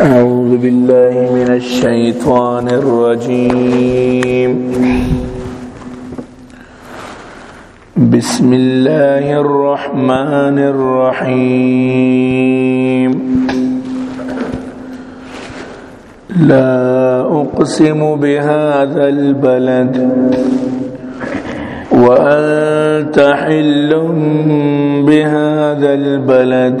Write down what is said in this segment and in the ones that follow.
أعوذ بالله من الشيطان الرجيم. بسم الله الرحمن الرحيم. لا أقسم بهذا البلد وأنت حل بهذا البلد.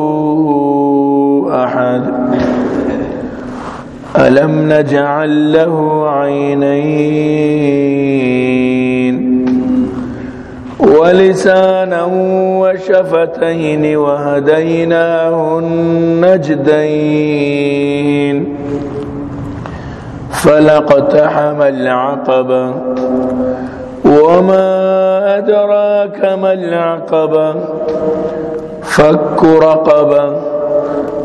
أحد. ألم نجعل له عينين؟ ولسانا وشفتين وهديناه النجدين. فلقتحم العقبة وما أدراك ما العقبة فك رقبة.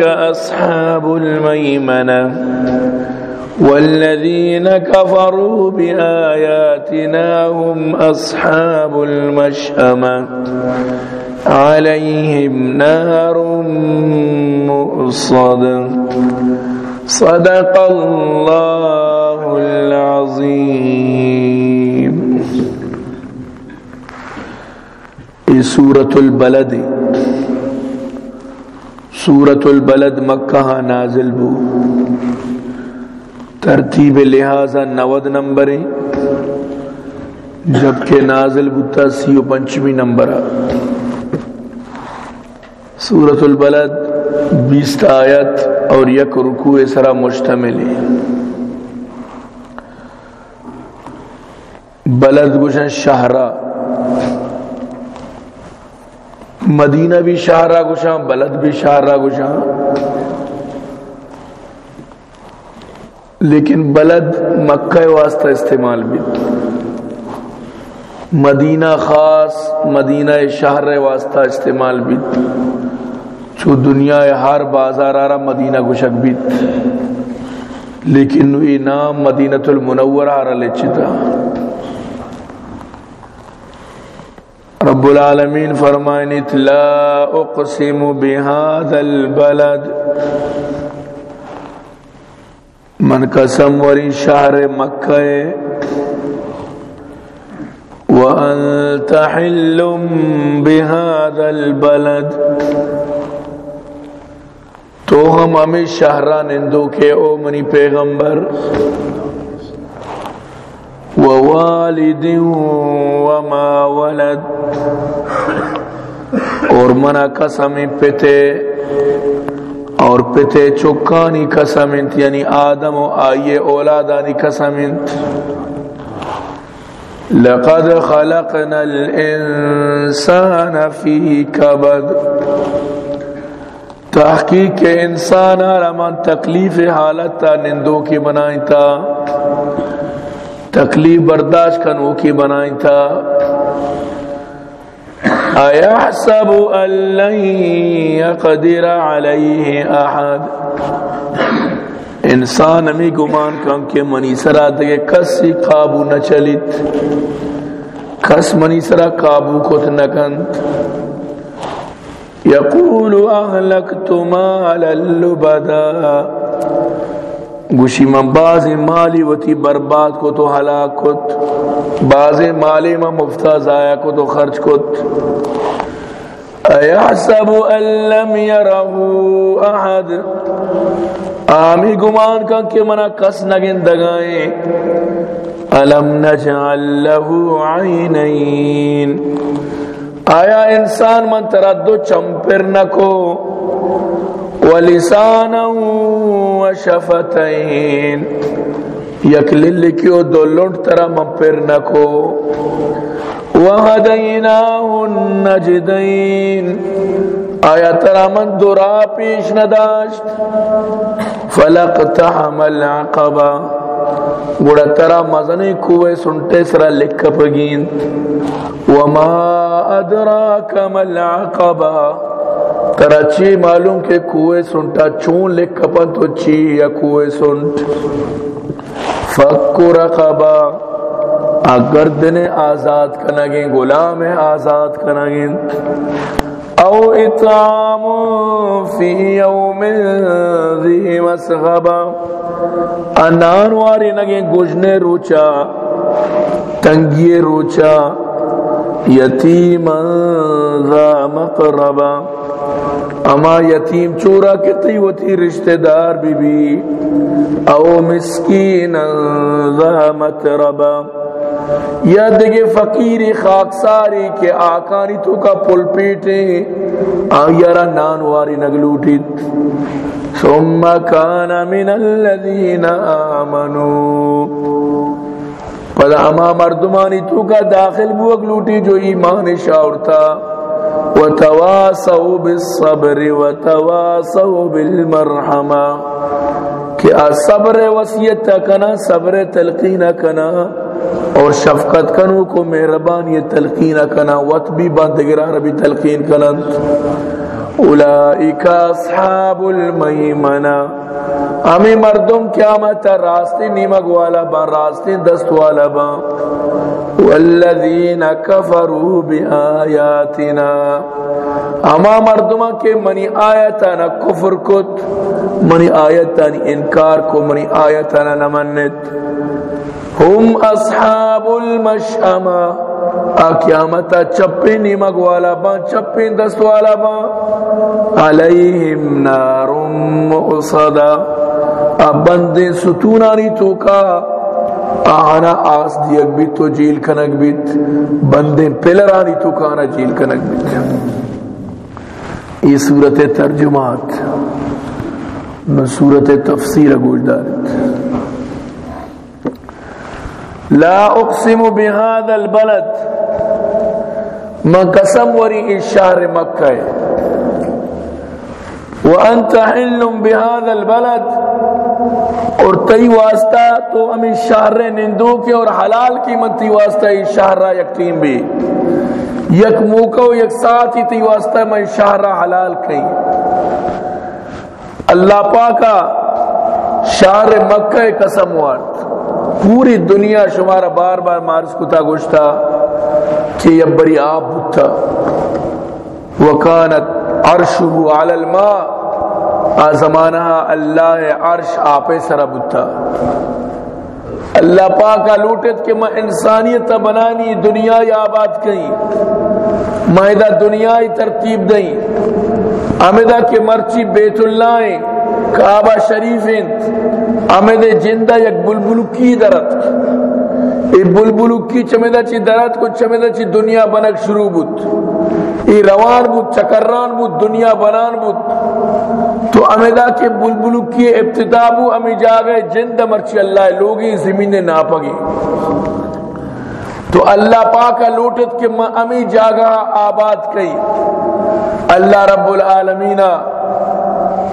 أصحاب الميمنة والذين كفروا بآياتنا هم أصحاب المشأمة. عليهم نار مؤصد. صدق الله العظيم. سورة البلد سورة البلد مکہ نازل بو ترتیب لہذا نود نمبر جبکہ نازل بتا سی و پنچمی نمبر۔ سورت البلد بیست آیت اور یک رکوع سرا مشتمل بلد گشن شہرہ۔ مدینہ بھی شہرہ گشاں بلد بھی شہرہ گشاں لیکن بلد مکہ واسطہ استعمال بھی۔ مدینہ خاص، مدینہ شہر واسطہ استعمال بھی۔ چو دنیا ہر بازار آرہ مدینہ گشک بھی۔ لیکن نوی نام مدینہ المنور آرہ لچتا رب العالمین فرمائنیت لا اقسم بهذا البلد. من قسم وری شہر مکہ وانت حل بهذا البلد۔ تو ہم ہمیں شہران اندو کے، او منی پیغمبر۔ ووالد وما ولد اور منا قسم پتے اور پتے چکانی قسم انت یعنی آدم و آئیے اولادانی قسم انت لقد خلقنا الانسان فی کبد تحقیق انسان رمان تکلیف حالت تا نندوں کی بنائی تا تکلیف برداشت کنو کی بنائی تا ایحسب ان لن یقدر علیہ احد۔ انسان ہمیں گمان کن کہ منی سرا دے کسی قابو نہ چلیت کس منی سرا قابو کت نہ نکند یقول اہلکت مالا لبدا۔ گوشی من باز مالی وتی برباد کو تو ہلاک کت باز مالی من مفتا ضائع کو تو خرچ کت۔ ایحسب ان لم يره احد۔ آمی گمان کا کہ منا کس نگن دگائیں۔ علم نجعل له عینین۔ آیا انسان من تردو چمپر نکو۔ ولسانا وشفتین. یک للکیو دو لنٹ ترا ممپر نکو. وهدیناه النجدین. آیا ترا من درا پیش نداشت. فلقتحم العقبہ گوڑا ترا مزنی کوئے سنٹے سرا لکھ پگین. وما ادراک مل عقبہ ترا چی معلوم کہ کوئے سنٹا چون لکھ پن تو چی یا کوئے سنٹ؟ فک رقبہ۔ اگر دن آزاد کنگیں، غلام آزاد کنگیں۔ او اطعام فی یوم ذی مسغبا انان واری نگیں، گجنے روچا، تنگی روچا۔ یتیما ذا مقربا اما یتیم چورا کتی و تی رشتہ دار بی بی، او مسکین ذا متربا یا دیگے فقیر خاکساری کے آکانی تو کا پل پیٹے۔ آیارا نانواری نگلوٹیت ثم کان من الذین آمنوا پدا اما مردمانی تو کا داخل بو اگلوٹی جو ایمان شاورتا وتواصوا بالصبر وتواصوا بالمرحمہ کہ صبر وصیت کنا، صبر تلقین کنا، اور شفقت کنو کو مہربان یہ تلقین کنا، وقت بھی باندگرہ ربی تلقین کنا۔ اولائک اصحاب المیمنہ۔ ہمیں مردم کیا قیامت راستے نیمک والا با راستے دست والا با والذین کفروا بآیاتنا. اما مردمہ کے منی آیتانا کفر کت، منی آیتانا انکار کو، منی آیتانا نمنت ہم اصحاب المشعمہ قیامتا چپی نیمک والا با چپی دست والا با. علیہم نار مؤصدا اب بندے ستونانی تو کا آنا آس دیگ بیت تو جیل کنک بیت بندے پلرانی تو کانا جیل کنک بیت یہ صورت ترجمات، میں صورت تفسیر گوش دارت لا اقسم بهذا البلد، من قسم وری الشهر مکہ وانت حل بهذا البلد اور تی واسطہ تو ہمیں شہر نندو کے اور حلال کی منتی واسطہ اس شہر را یقین بھی۔ یک موقع یک ساتھ ہی تی واسطہ میں شہر را حلال کہیں۔ اللہ پاکا شہر مکہ قسم وارد پوری دنیا شمارا بار بار مارس کتا گوشتا کہ یہ بری آب بتا وکانت عرشو علی الماء۔ آزمانہ اللہ عرش آپے سر بتا اللہ پاکا لوٹت کہ میں انسانیت بنانی، دنیا آباد کہیں۔ مائدہ دنیا ترتیب دیں۔ امیدہ کے مرچی بیت اللہ کعبہ شریف امیدہ جندہ یک بلبلکی درت ای بلبلکی چمیدہ چی درت کو چمیدہ چی دنیا بنک شروع بود ای روان بود چکران بود دنیا بنان بود تو امیدہ کے بلبلکی ابتدا بو امی جاگئے جند مرچی اللہ لوگی، زمین ناپگی۔ تو اللہ پاکا لوٹت کہ میں امی جاگہ آباد کئی۔ اللہ رب العالمینہ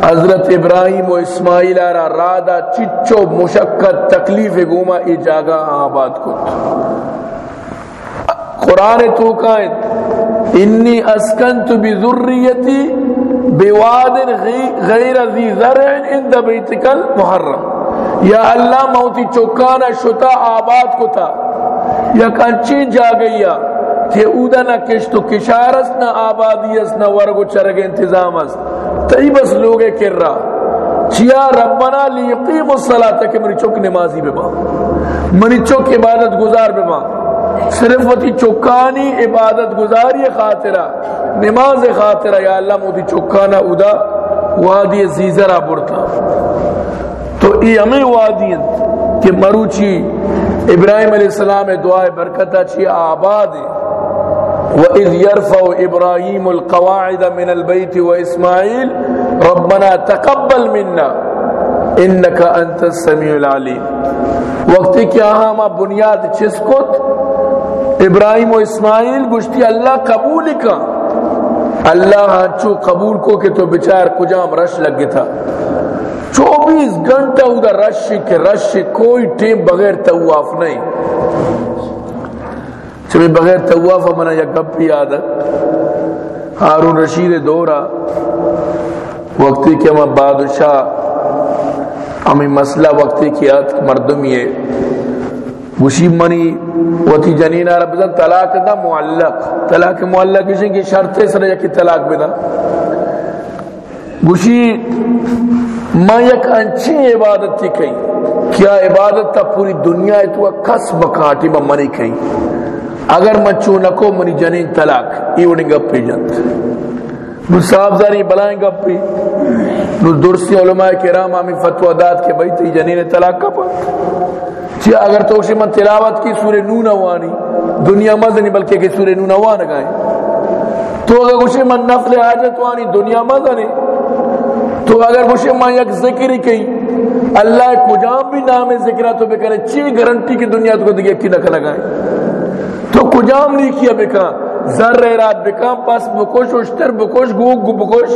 حضرت ابراہیم و اسماعیل را رادا چچو مشقت تکلیف گوما ای جاگا آباد کت قرآن تو کائن، انی اسکنت بذریتی بواد غیر ذی زرع اند بیتک المحرم. یا اللہ موتی چکانا شتا آباد کتا. یا کنچی جا گیا کہ اودا نہ کشت و کشارس نہ آبادی اس نہ ورگ و چرگ انتظام است تئی بس لوگے کر رہا چیا ربنا لیقیم الصلاة کہ منی چوک نمازی بے با منی چوک عبادت گزار بے با صرف وتی چوکانی عبادت گزاری خاطرہ. نماز خاطر یا اللہ مودی چکانا ادا وادی زیزرہ برتا. تو ای ہمیں وادی کہ مروچی ابراہیم علیہ السلام دعائے برکتہ چی آباد وَإِذْ يَرْفَوْ إِبْرَاهِيمُ الْقَوَاعِدَ مِنَ الْبَيْتِ وَإِسْمَاعِيلِ رَبَّنَا تَقَبَّلْ مِنَّا انکا انت السمیع العلیم. وقتی کہ آہاں بنیاد چس کت؟ ابراہیم و اسماعیل گشتی اللہ قبول کا اللہ ہنچو قبول کو کہ تو بچار کجام رش لگ گیا تھا۔ چوبیس گھنٹہ ادھر رش کے رش کوئی ٹیم بغیر تواف نہیں۔ چبی بغیر تواف منا یا گپ گپی عادت ہارون رشید دورا وقتی کہ ہم بادشاہ۔ ہمیں مسئلہ وقتی کی کیا مردم یہ وشی منی، وتی جنین عرب زن طلاق دا معلق۔ طلاق معلق کسی کی شرط سر یکی طلاق بدا وشی ما یک انچی عبادت تھی کئی۔ کیا عبادت تا پوری دنیا تو کس بکاٹی با منی کئی۔ اگر من چونکو منی جنین طلاق۔ ایونی گپی جنت نو صاحب زانی بلائیں گپی نو درسی علماء کرام آمی فتوہ داد کے بھئی تی جنین طلاق کا پاک۔ چی اگر تو اسی من تلاوت کی سور نون اوانی دنیا مزنی بلکہ کہ سور نون اوان گئے تو اگر اسی من نفل حاجت وانی دنیا مزنی تو اگر اسی من یک ذکری کی اللہ کجام بھی نام ذکرہ تو بکنے چی گرنٹی کی دنیا تو دیکھ کی نکل گئے تو کجام نہیں کیا بکا ذر رات بکا، پس بکوش اشتر بکوش گوگ بکوش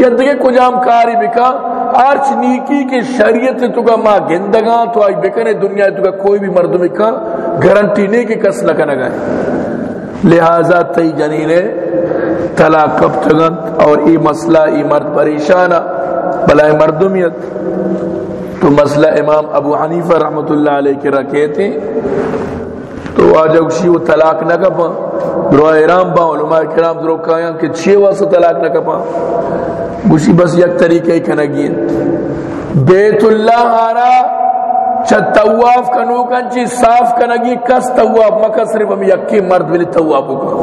یا دیکھے کجام کاری بکا آرچ نیکی کے شریعت تو کا ماں گندگاں تو آئی بکنے دنیا تو کا کوئی بھی مرد بکا گرنٹی نہیں کہ کس لکن گئے۔ لہذا تی جنینے تلا کب تگن اور ای مسئلہ، ای مرد پریشانہ، بلائے مردمیت۔ تو مسئلہ امام ابو حنیفہ رحمت اللہ علیہ کے رکھے تھے۔ تو آجا اسی وہ طلاق نہ کپا درو ایرام با علماء کرام درو کہاں کہ چھ واسو طلاق نہ کپا۔ بس یک طریقے کنگین بیت اللہ آرا چھ تواف کنو کنچی، صاف کنگی کس تواف مکہ صرف ہم یکی مرد بلی تواف ہوگا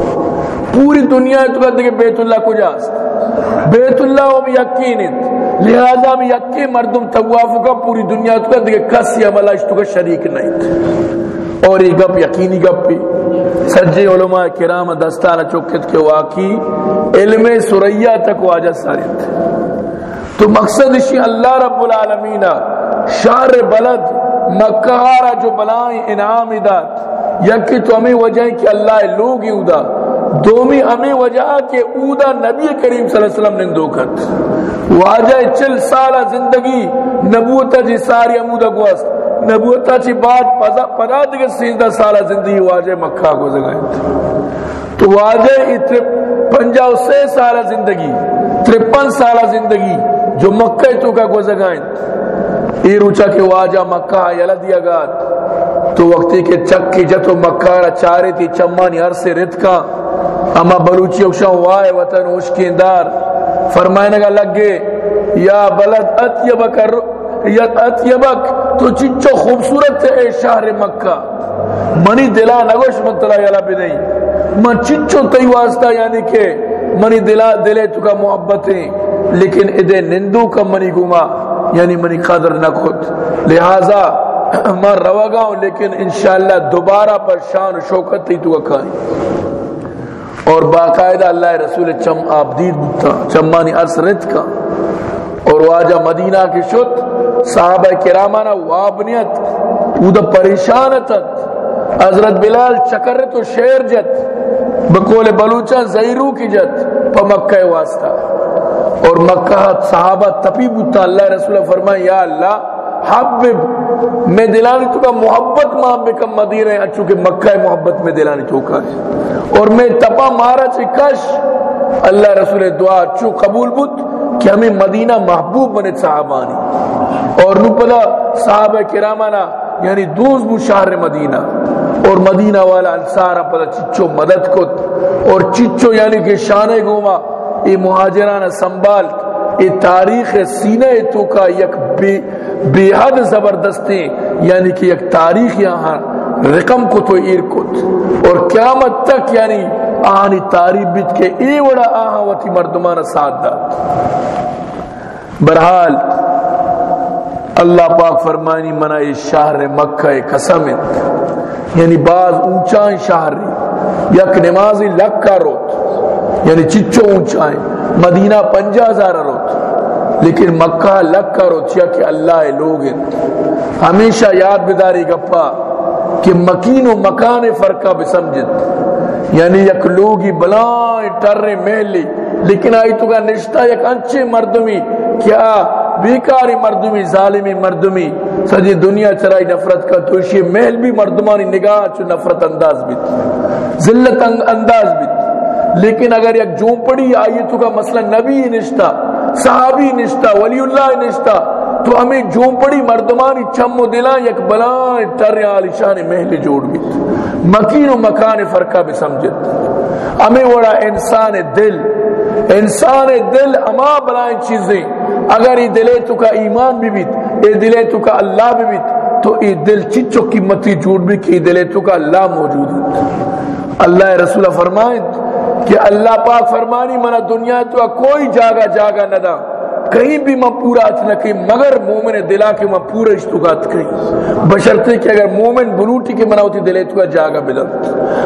پوری دنیا تو کہتے کہ بیت اللہ کو جاست بیت اللہ ہم یقینت لہذا ہم یکی مردم تواف ہوگا پوری دنیا تو کہتے کہ کس یا ملاش تو کا شریک نہیں۔ اور یہ گپ یقینی گپ بھی سجی علماء کرام دستانہ چکت کے واقعی علم سریہ تک واجہ سارت تو مقصد اسی اللہ رب العالمین شہر بلد مکہارا جو بلائیں انعام داد۔ یکی تو ہمیں وجہ ہے کہ اللہ لوگ ہی ادا دومی ہمیں وجہ کہ اودا نبی کریم صلی اللہ علیہ وسلم نے دوکت واجہ چل سالہ زندگی نبوتا جی ساری امودہ گوست۔ نبوتا چی بعد پدا دیگه سیزدہ سالہ زندگی واجہ مکہ کو زگائیں تو واجہ اتر پنجاو سے سالہ زندگی، ترپن سالہ زندگی جو مکہ تو کا کو زگائیں ای روچا کے واجہ مکہ یلا دیا گات تو وقتی کے چکی جتو مکہ را چارے تھی، چمانی ہر سے رت کا۔ اما بلوچی اکشاں وائے وطن اوشکیندار فرمائنے گا لگ گے یا بلد اتیبک اتیبک تو چچو خوبصورت ہے اے شہر مکہ منی دلا نگوش مطلع یلا بھی نہیں من چچو تی واسطہ یعنی کہ منی دلا دلے تو کا محبتیں لیکن ادے نندو کا منی گما یعنی منی قدر نہ خود لہذا میں روا گا ہوں لیکن انشاءاللہ دوبارہ پر شان و شوکت تی تو کھائیں اور باقاعدہ اللہ رسول چم آبدید بتا چمانی عرص رت کا اور واجہ مدینہ کی شد، صحابہ کرامانا وابنیت اودا پریشانتت حضرت بلال چکر تو شیر جت بقول بلوچا زیرو کی جت، پا مکہ واسطہ۔ اور مکہ صحابہ تپی بوتا، اللہ رسول فرمائے، یا اللہ حبب میں دلانی تو کا محبت ماں بکم مدینہ اچھو کہ مکہ محبت میں دلانی تو کا اور میں تپا مارا چھ کش اللہ رسول دعا اچھو قبول بود کہ ہمیں مدینہ محبوب بنے صحابانی۔ اور نو پدا صحابہ کرامانا یعنی دوز بو شہر مدینہ۔ اور مدینہ والا انسارا پدا چچو مدد کت۔ اور چچو یعنی کہ شانے گوما ای مہاجران سنبال ای تاریخ سینہ تو کا یک بے, بے حد زبردستی یعنی کہ یک تاریخ یہاں رقم کو تو ایر کت اور قیامت تک یعنی آنی تاریب بیت کے ای وڑا آہاں وطی مردمان ساتھ دا۔ برحال، اللہ پاک فرمانی منع شہر مکہ قسم یعنی بعض اونچائیں شہر یک نمازی لکا روت یعنی چچو اونچائیں۔ مدینہ پنجہ ہزار روت، لیکن مکہ لکا روت یا کہ اللہ لوگ ہمیشہ یاد بداری گپا کہ مکین و مکان فرقہ بسمجد یعنی یک لوگی بلائیں ٹرے محلی لیکن آئی تو کا نشتہ یک انچے مردمی، کیا بیکاری مردمی، ظالمی مردمی، سجی دنیا چرائی نفرت کا توشی محل بھی مردمانی نگاہ چو نفرت انداز بیت، ذلت انداز بیت۔ لیکن اگر یک جون پڑی آئی تو کا مسئلہ نبی نشتا صحابی نشتا ولی اللہ نشتا تو ہمیں جون پڑی مردمانی چم و دلان یک بلان ٹر آلی شان محل جوڑ بیت۔ مکین و مکان فرقہ بھی سمجھت ہمیں وڑا انسان دل انسان دل اما بلائیں چیزیں۔ اگر یہ دلے تو کا ایمان بھی بیت یہ دلے تو کا اللہ بھی بیت، تو یہ دل چچو قیمتی جھوٹ بھی کہ دلے تو کا اللہ موجود ہے۔ اللہ رسول فرمائیں کہ اللہ پاک فرمانی، منا دنیا تو کوئی جاگا جاگا نہ دا۔ کہیں بھی میں پورا ات نہ کہ مگر مومن دلا کے میں پورا اشتغات کہیں بشرتے کہ اگر مومن بلوٹی کے منا ہوتی دلے تو کا جاگا بدل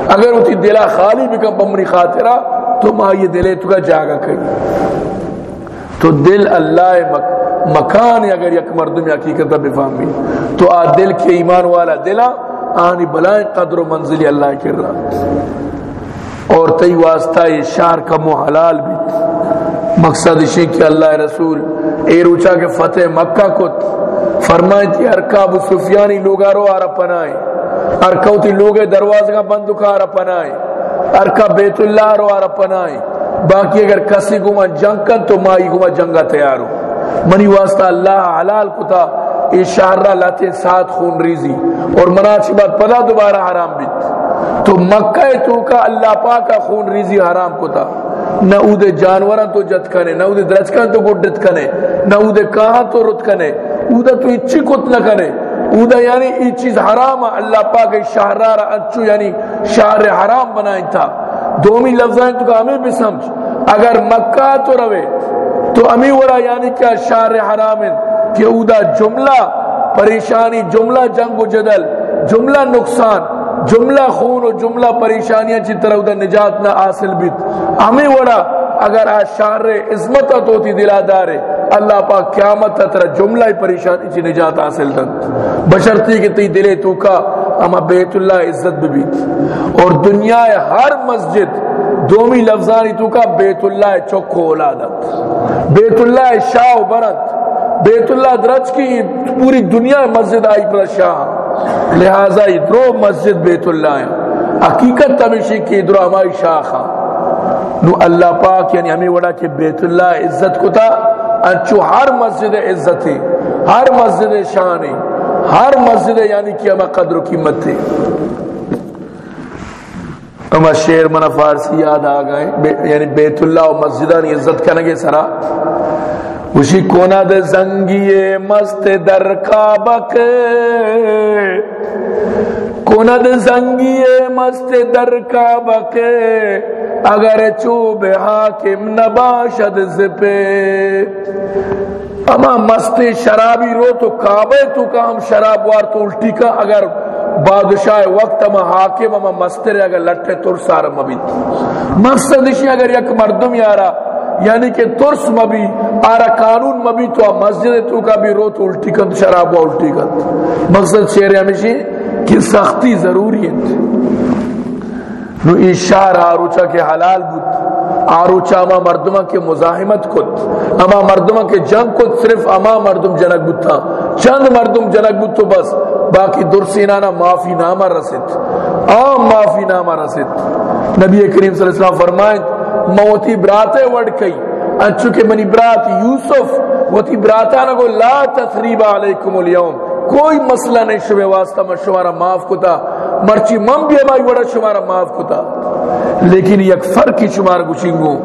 اگر ہوتی دلا خالی بھی کم بمری خاطرہ، تو ماں یہ دلے تو کا جاگا کہیں تو دل اللہ مک، مکان اگر یک مردم حقیقت بفہمی۔ تو آ دل کے ایمان والا دلا، آنی بلائیں قدر و منزلی اللہ کر رہا اور تی واسطہ یہ شار کا محلال بھی۔ مقصد اسی کہ اللہ رسول اے روچا کے فتح مکہ کت فرمائیں تھی ارکا ابو سفیانی لوگا رو آرہ پنائیں ارکا تی لوگ دروازہ بندکا آرہ پنائیں ارکا بیت اللہ رو آرہ پنائیں باقی اگر کسی کو گما جنگ کن تو مائی گما جنگا تیار ہو۔ منی واسطہ اللہ حلال کتا ای شہرہ لاتے ساتھ خون ریزی، اور مناچی بات پدا دوبارہ حرام بیت۔ تو مکہ تو کا اللہ پاکا خون ریزی حرام کتا۔ نہ او دے جانوران تو جت کنے، نہ او دے درچکان تو گڈت کنے، نہ او دے کہاں تو رت کنے او دے تو اچھی کت نہ کنے۔ او دے یعنی ای چیز حرام اللہ پاک شہرہ را انچو یعنی شہر حرام بنائیں تھا۔ دومی لفظیں تو کہ ہمیں بھی سمجھ، اگر مکہ تو روے، تو امی ورا یعنی کیا شار حرام کہ اودا جملہ پریشانی، جملہ جنگ و جدل، جملہ نقصان۔ جملہ خون و جملہ پریشانیاں چی طرح اودا نجات نہ حاصل بیت۔ امی ورا اگر آج شار عظمت ہوتی دلا دارے اللہ پاک قیامت طرح جملہ پریشانی چی نجات حاصل دن۔ بشرتی کہ تی دلے تو کا اما بیت اللہ عزت بیت۔ اور دنیا ہر مسجد دومی لفظانی تو کا بیت اللہ چکو اولادت۔ بیت اللہ شاہ و برت۔ بیت اللہ درج کی پوری دنیا مسجد آئی پر شاہ۔ لہذا یہ مسجد بیت اللہ ہے حقیقت تمیشی کی درو ہماری شاہ خواہ نو اللہ پاک یعنی ہمیں وڑا کہ بیت اللہ عزت کو تھا انچو ہر مسجد عزت ہے، ہر مسجد شان ہے، ہر مسجد یعنی کہ ہمیں قدر و قیمت تھی اما شیر من فارسی یاد آ گئے یعنی بیت اللہ و مسجدہ نے عزت کرنے کے سرا۔ اسی کونا دے زنگی مست در کابک کونا دے زنگی مست در کابک اگر چوب حاکم نباشد زپے۔ اما مست شرابی رو تو کعبے تو کا ہم شراب وار تو الٹی کا۔ اگر بادشاہ وقت اما حاکم اما مستر اگر لٹھے تر سار مبیت مقصد اسی اگر یک مردم یارا یعنی کہ ترس مبی آرا قانون مبی تو مسجد تو کا بھی رو تو الٹی کن شراب و الٹی کن مقصد شیر ہمیشہ کہ سختی ضروری ہے۔ نو اشار آروچا کے حلال بود آروچا اما مردمہ کے مزاحمت کت، اما مردمہ کے جنگ کت، صرف اما مردم جنگ بود تھا چند مردم جنگ بود تو بس، باقی درسینانا معافی نامہ رسد عام معافی نامہ رسد نبی کریم صلی اللہ علیہ وسلم فرمائیں موتی براتے وڑ کئی۔ کہ منی برات یوسف وتی براتانا کو لا تثریب علیکم اليوم کوئی مسئلہ نہیں شبہ واسطہ میں شمارا معاف کتا۔ مرچی من بھی ہماری بڑا شمارا معاف کتا۔ لیکن یک فرقی شمار گوشنگو۔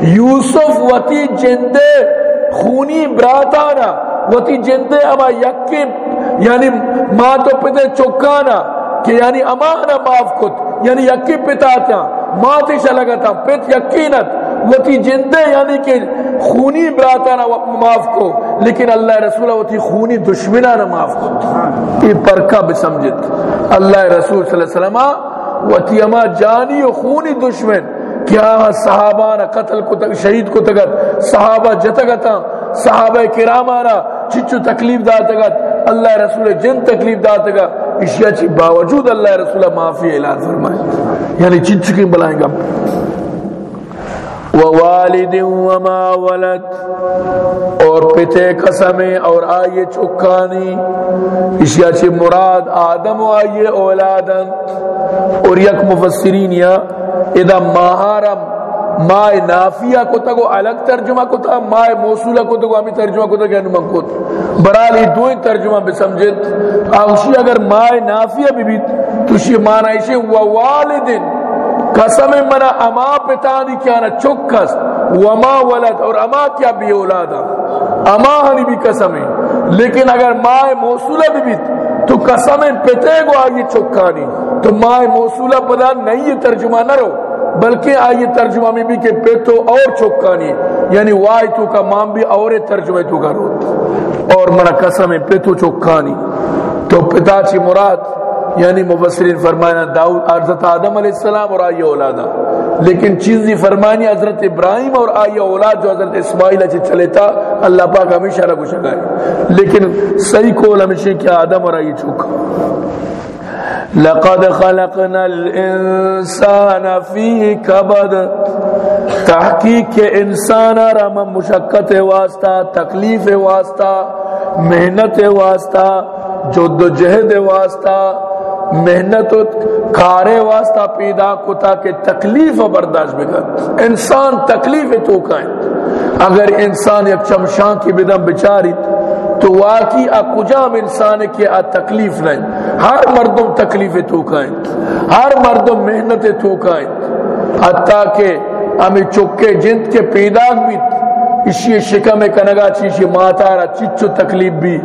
یوسف وتی جندے خونی براتانا، وتی جندے اما یکی یعنی ماں تو پتے چکانا کہ یعنی امانا معاف کت یعنی یکی پتا تھا ماتی شلگتا پیت یقینت وتی جندے یعنی کہ خونی براتا معاف کو۔ لیکن اللہ رسول وتی خونی دشمنہ نہ معاف کو۔ یہ پرکا بسمجت اللہ رسول صلی اللہ علیہ وسلم وتی اما جانی و خونی دشمن۔ کیا صحابہ نہ قتل کو تک، شہید کو تگت صحابہ جتگتا صحابہ کرامانا چچو تکلیف داتگت اللہ رسول جن تکلیف داتگت اشیاء چی باوجود اللہ رسول معافی اعلان فرمائے۔ یعنی چچو چکیں بلائیں گا۔ ووالد وما ولد، اور پتے قسمیں اور آئیے چکانی۔ اشیاء چی مراد آدم و آئیے اولادن۔ اور یک مفسرین یا، اذا ماہارم مائے نافیہ کو تگو الگ ترجمہ کو تا، مائے موصولہ کو تگو ہمیں ترجمہ کو تا کہ انمان کو برالی دوئی ترجمہ بسمجھت آوشی اگر مائے نافیہ بھی بھی تو شی معنی اسے ووالدن۔ قسم منا اما پتانی کیا نا چکس وما ولد، اور اما کیا بھی اولادا۔ اما ہنی بھی قسم۔ لیکن اگر مائے موصولہ بھی بھی تو قسم پتے گو آئی چکانی۔ تو مائے موصولہ پدا نہیں ترجمہ نہ رو۔ بلکہ آئیے ترجمہ میں بھی کہ پیتو اور چوکانی یعنی وائی تو کا مام بھی اور ترجمہ تو کا روت۔ اور منا قسم ہے پیتو چوکانی۔ تو پتا چی مراد یعنی مبصرین فرمائنا داؤد حضرت آدم علیہ السلام اور آئیے اولادا لیکن چیزی فرمانی حضرت ابراہیم اور آئیے اولاد جو حضرت اسماعیل اچھے چلے تھا اللہ پاک ہمیشہ رکھو شکائے لیکن صحیح کول ہمیشہ کیا آدم اور آئیے چوکا۔ لقد خلقنا الانسان فی کبد تحقیق کے انسان رم مشقت واسطہ، تکلیف واسطہ، محنت واسطہ، جد و جہد واسطہ، محنت و کار واسطہ پیدا کتا کہ تکلیف برداشت بکن انسان تکلیف تو کائیں اگر انسان یک چمشان کی بدم بچاری تو واقعی اکجام انسان کی آ تکلیف نہیں. ہر مردم تکلیف توکائیں ہر مردم محنت توکائیں حتیٰ کہ ہمیں چکے جنت کے پیدا بھی اسی شکم کنگا چیشی ماتارا چچو تکلیف بھی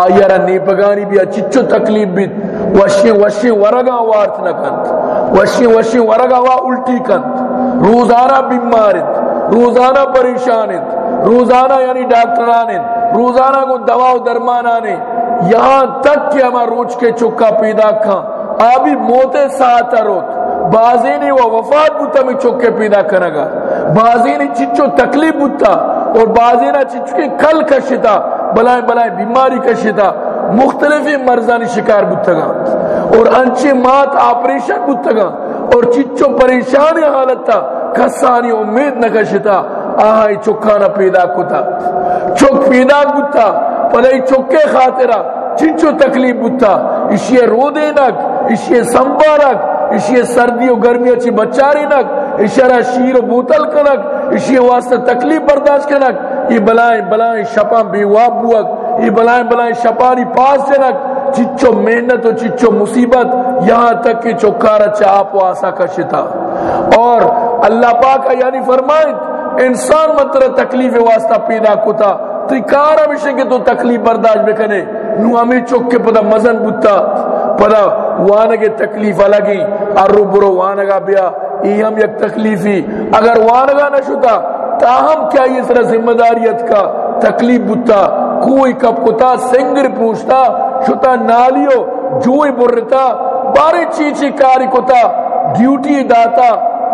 آئیارا نیپگانی بھی، چچو تکلیف بھی۔ وشی وشی ورگا وارت نکنت وشی وشی ورگا وا الٹی کنت روزانہ بیمارت، روزانہ پریشانت، روزانہ یعنی ڈاکٹرانت، روزانہ کو دوا و درمان یہاں تک کہ ہمارا روچ کے چکا پیدا کھا آبی موتے ساتھ روت۔ بازینی وہ وفات بوتا میں چکے پیدا کرنگا۔ بازینی چچو تکلیف بوتا اور بازینہ چچو کے کل کشتا بلائیں بلائیں بیماری کشتا مختلف مرزانی شکار بوتا گا اور انچے مات آپریشن بوتا گا اور چچو پریشانی حالت تا کسانی امید نہ کشتا آہائی چکانا پیدا کتا۔ چک پیدا کتا۔ پدائی چکے خاطرہ، چنچو تکلیف بتا اسی رودے نک اسی سنبارک اسی سردی و گرمی اچھی بچاری نک اشارہ شیر و بوتل کنک اسی واسطہ تکلیف برداشت کنک۔ یہ بلائیں بلائیں شپاں بیواب بوک یہ بلائیں بلائیں شپانی پاس جنک چچو محنت و چچو مصیبت، یہاں تک کہ چکارا چاپ و آسا کشتا اور اللہ پاک یعنی فرمائیں، انسان مطر تکلیف واسطہ پیدا کتا۔ تو کار ہمیشہ کہ تو تکلیف برداشت بکنے، نو ہمیں چک کے پدا مزن بتا پدا وانگے تکلیف الگی ارو برو وانگا بیا، ای ہم یک تکلیفی۔ اگر وانگا نہ نشتا تاہم کیا یہ سر ذمہ داریت کا تکلیف بتا کوئی کب کتا سنگر پوچھتا شتا نالیو، جوئی برتا، بارے چیچی کاری کتا ڈیوٹی داتا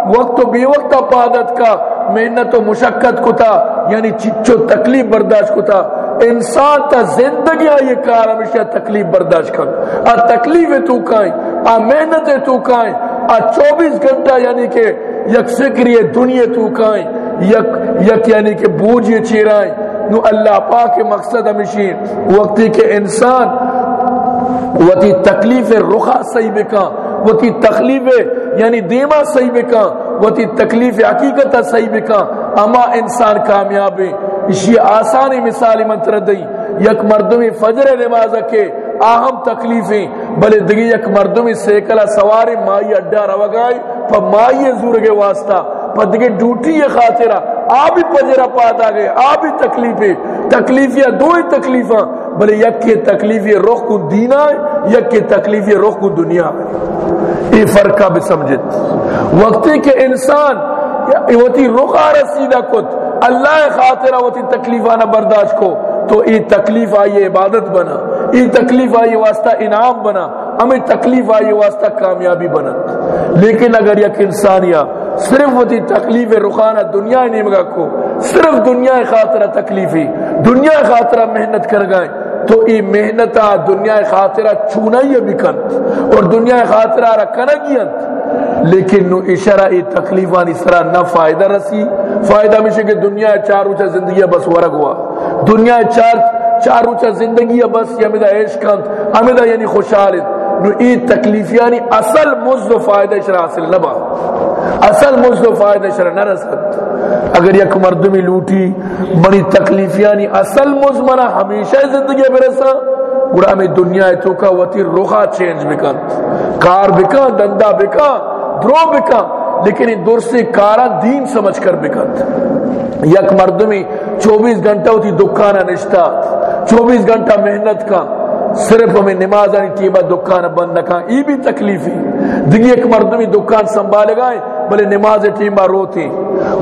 وقت و بے وقت پادت کا محنت و مشقت کتا یعنی چچو تکلیف برداشت کتا انسان تا زندگی آئی کار ہمیشہ تکلیف برداشت کر۔ آ تکلیف تو کائیں آ محنت تو کائیں آ چوبیس گھنٹہ یعنی کہ یک فکری دنیا تو کائیں یک, یک یعنی کہ بوجھ یہ چیرائیں۔ نو اللہ پاک کے مقصد ہمیشہ وقتی کہ انسان وقتی تکلیف رخا صحیح بکا وقتی تکلیف یعنی دیما صحیح بکا وہ تی تکلیف حقیقت صحیح بکا اما انسان کامیاب ہے اسی آسانی مثالی منتر دی یک مردمی فجر نماز کے اہم تکلیفیں، بلے دگی یک مردمی سیکلا سواری مائی اڈا روگائی پا مائی زورگے واسطہ، پا دگی ڈوٹی یہ خاطرہ۔ آبی پجرہ پاتا گئے، آبی تکلیفیں۔ تکلیفیاں دوئی تکلیفاں، بلے یک کے تکلیفی رخ کو دینا ہے یک کے تکلیفی رخ کو دنیا۔ ہے یہ فرقہ بھی وقتی کہ انسان وتی رخا رسیدہ کت، اللہ خاطرہ وتی تکلیفانہ برداشت کو، تو ای تکلیف آئی عبادت بنا، ای تکلیف آئی واسطہ انعام بنا، ہمیں تکلیف آئی واسطہ کامیابی بنا۔ لیکن اگر یک انسانیہ صرف وہ تکلیف رخانہ دنیا نیمگا کو، صرف دنیا خاطرہ تکلیفی، دنیا خاطرہ محنت کر گئے تو ای محنت دنیا خاطرہ چونائی بھی کنت اور دنیا خاطرہ رکھنا لیکن نو اشارہ ای تکلیفان اس طرح نہ فائدہ رسی۔ فائدہ میں کہ دنیا چار روچہ زندگی بس ورگ ہوا۔ دنیا چار چار روچہ زندگی بس یہ امیدہ عشقند امیدہ یعنی خوشحالت نو ای تکلیف یعنی اصل مزد و فائدہ شرح حاصل نبا اصل مزد و فائدہ شرح نہ رسد۔ اگر یک مردمی لوٹی منی تکلیف یعنی اصل مزد منا ہمیشہ زندگی برسا گڑا میں دنیا تو کا وتی روخا چینج بکن کار بکن دندہ بکن درو بکن لیکن ان دور سے کارا دین سمجھ کر بکن یک مردمی چوبیس گھنٹہ ہوتی دکانہ نشتا، چوبیس گھنٹہ محنت کا، صرف ہمیں نماز آنی ٹیبا دکان بند نکا ای بھی تکلیفی۔ دیگی ایک مردمی دکان سنبھالے گئے بلے نماز ٹیبا روتی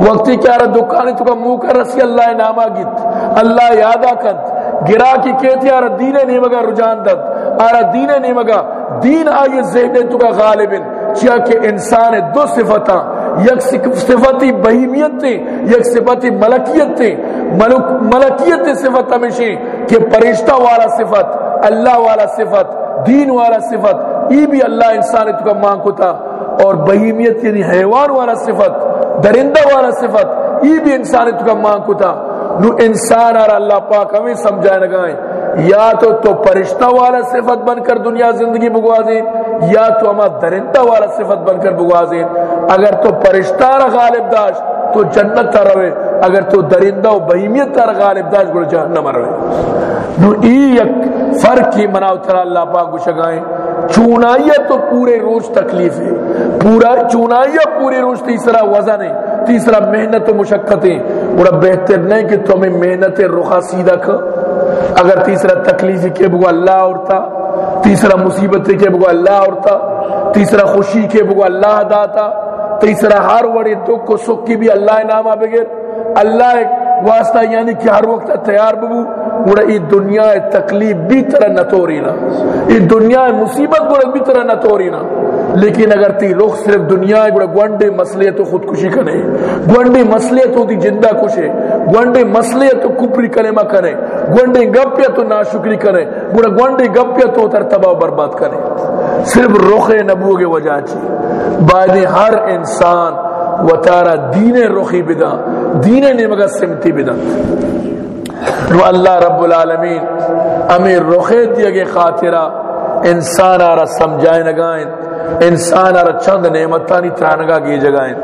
وقتی کیا رہا، دکانی تو کا مو کر رسی، اللہ نامہ گیت۔ اللہ یادا کند گرا کی کہتی آرہ دین نیمگا رجان دد آرہ دین نیمگا دین آئی ذہن تو کا غالبن چیا کہ انسان دو صفتاں یک صفتی بہیمیت تے یک صفتی ملکیت تے ملکیت تھی صفت ہمیشہ، کہ پرشتہ والا صفت، اللہ والا صفت، دین والا صفت، ای بھی اللہ انسان تو کا مانگ کو تھا اور بہیمیت یعنی حیوان والا صفت، درندہ والا صفت، ای بھی انسان تو کا مانگ کو تھا۔ نو انسان اور اللہ پاک ہمیں سمجھائے لگائیں یا تو تو پرشتہ والا صفت بن کر دنیا زندگی بگوازیں، یا تو ہما درندہ والا صفت بن کر بگوازیں۔ اگر تو پرشتہ را غالب داشت، تو جنت تا روے۔ اگر تو درندہ و بہیمیت تا غالب داشت، گل جہنم روے۔ نو ای یک فرق کی مناو تر اللہ پاک کو شگائیں چونائیہ تو پورے روز تکلیف ہے۔ پورا چونائیہ پورے روز تیسرا وزن ہے، تیسرا محنت و مشقت ہے۔ بڑا بہتر نہیں کہ تمہیں محنت رخا سیدھا کھا اگر تیسرا تکلیف کے بگو اللہ اور اورتا تیسرا مصیبت کے بگو اللہ اور اورتا تیسرا خوشی کے بگو اللہ داتا، تیسرا ہر وڑی دکھ کو سکھ کی بھی اللہ نامہ بغیر، اللہ ایک واسطہ یعنی کہ ہر وقت تیار ببو گوڑا ای دنیا تکلیف بھی طرح نتوری نا۔ ای دنیا مصیبت گوڑا بھی طرح نتوری نا۔ لیکن اگر تی رخ صرف دنیا ہے گوڑا گوانڈے مسئلے تو خودکشی کنے۔ گوانڈے مسئلے تو دی جندہ کشے۔ گوانڈے مسئلے تو کپری کلمہ کنے۔ گوانڈے گپیا تو ناشکری کنے۔ گوڑا گوانڈے گپیا تو تر تباہ برباد کنے۔ صرف رخ نبو کے وجہ چی۔ بعد ہر انسان و تارا دین رخی بدا دین نمگا سمتی بدا رو اللہ رب العالمین امیر رخی دیا گے خاطرہ، انسان آرہ سمجھائیں نگائیں انسان آرہ چند نعمتانی ترانگا کی جگائیں۔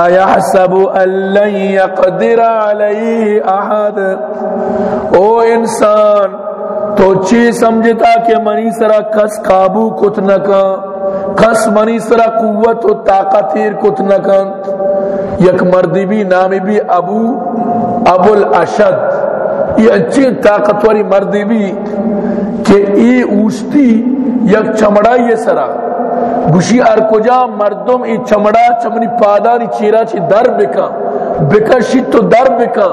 آیا حسب اللہ یقدر علیہ احد؟ او انسان، تو چی سمجھتا کہ منی سرا کس قابو کت نکا کس منی سرا قوت و طاقتیر کت نکا یک مردی بھی نامی بھی ابو ابو الاشد یہ اچھی یعنی طاقتوری مردی بھی کہ ای اوشتی یک چمڑا یہ سرا. گوشی ار کجا؟ مردم ای چمڑا، چمنی پادانی چیرا چی در بکا. بکا شی تو در بکا.